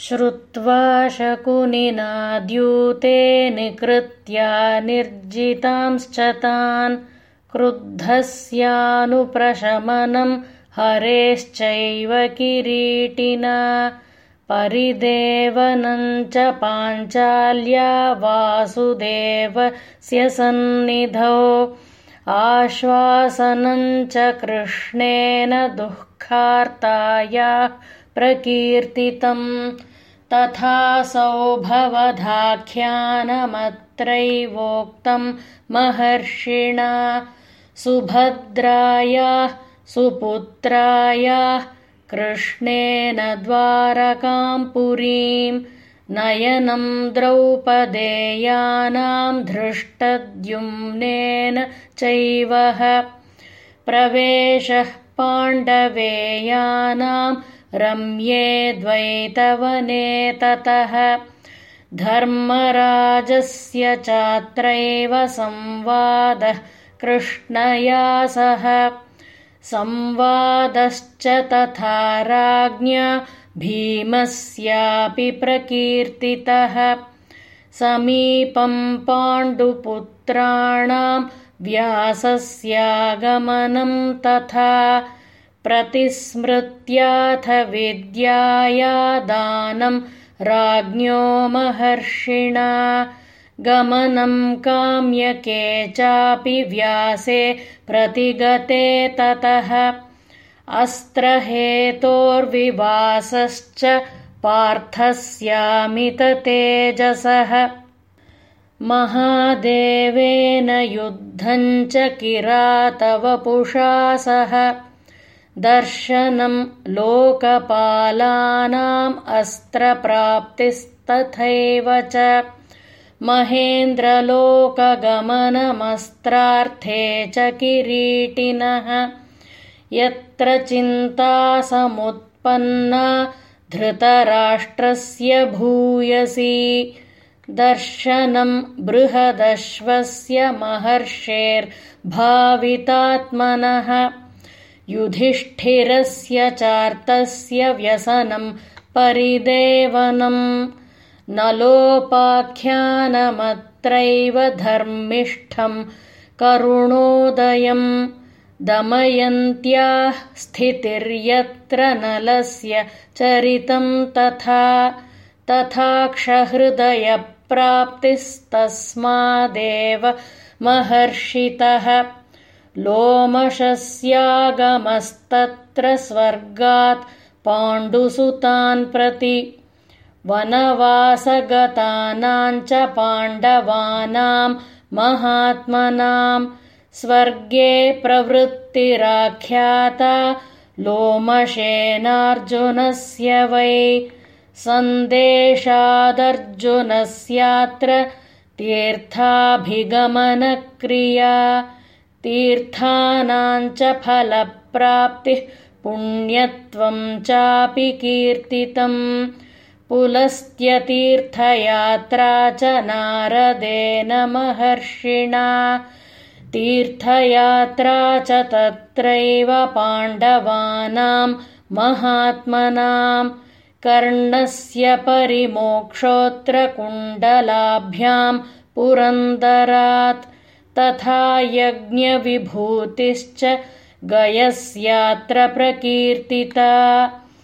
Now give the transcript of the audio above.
श्रुत्वा शकुनिनाद्यूते निकृत्या निर्जितांश्च तान् क्रुद्धस्यानुप्रशमनं हरेश्चैव किरीटिना। परिदेवनं च पाञ्चाल्या वासुदेवस्य सन्निधौ। आश्वासनं च कृष्णेन दुःखार्ताया प्रकीर्तितम् तथासौ भवधाख्यानमत्रैवोक्तं महर्षिणा सुभद्रायाः सुपुत्रायाः कृष्णेन द्वारकां पुरीं नयनं द्रौपदेयानां धृष्टद्युम्नेन चैवह प्रवेशः पाण्डवेयानां रम्ये द्वैतवने ततः धर्मराजस्य चात्रैव संवादः कृष्णया सह। संवादश्च तथा राज्ञा भीमस्यापि प्रकीर्तितः। समीपं पाण्डुपुत्राणां व्यासस्यागमनं तथा प्रतिस्मृत्याथ विद्याया दानं राज्ञो महर्षिणा। गमनं काम्यके चापि व्यासे प्रतिगते ततः। अस्त्रहेतोर्विवासश्च पार्थस्यामिततेजसः महादेवेन युद्धञ्च किरातवपुषा सह दर्शनं लोकपालानाम् अस्त्रप्राप्तिस्तथैव च महेन्द्रलोकगमनमस्त्रार्थे च किरीटिनः यत्र चिन्ता समुत्पन्ना धृतराष्ट्रस्य भूयसी दर्शनं बृहदश्वस्य महर्षेर्भावितात्मनः युधिष्ठिरस्य चार्तस्य व्यसनं परिदेवनम्। नलोपाख्यानमत्रैव धर्मिष्ठं करुणोदयम्। दमयन्त्याः स्थितिर्यत्र नलस्य चरितं तथा तथाक्षहृदयप्राप्तिस्तस्मादेव महर्षितः लोमशस्यागमस्तत्र स्वर्गात् पाण्डुसुतान् प्रति वनवासगतानां च पाण्डवानां महात्मनां स्वर्गे प्रवृत्तिराख्याता लोमशेनार्जुनस्य वै सन्देशादर्जुनस्यात्र तीर्थाभिगमनक्रिया तीर्थानाञ्च फलप्राप्तिः पुण्यत्वं चापि कीर्तितम् पुलस्त्यतीर्थयात्रा च नारदेन महर्षिणा। तीर्थयात्रा च तत्रैव पाण्डवानां महात्मनां। कर्णस्य परिमोक्षोऽत्र कुण्डलाभ्यां पुरन्दरात् तथा यज्ञविभूतिश्च गयस्यात्र प्रकीर्तिता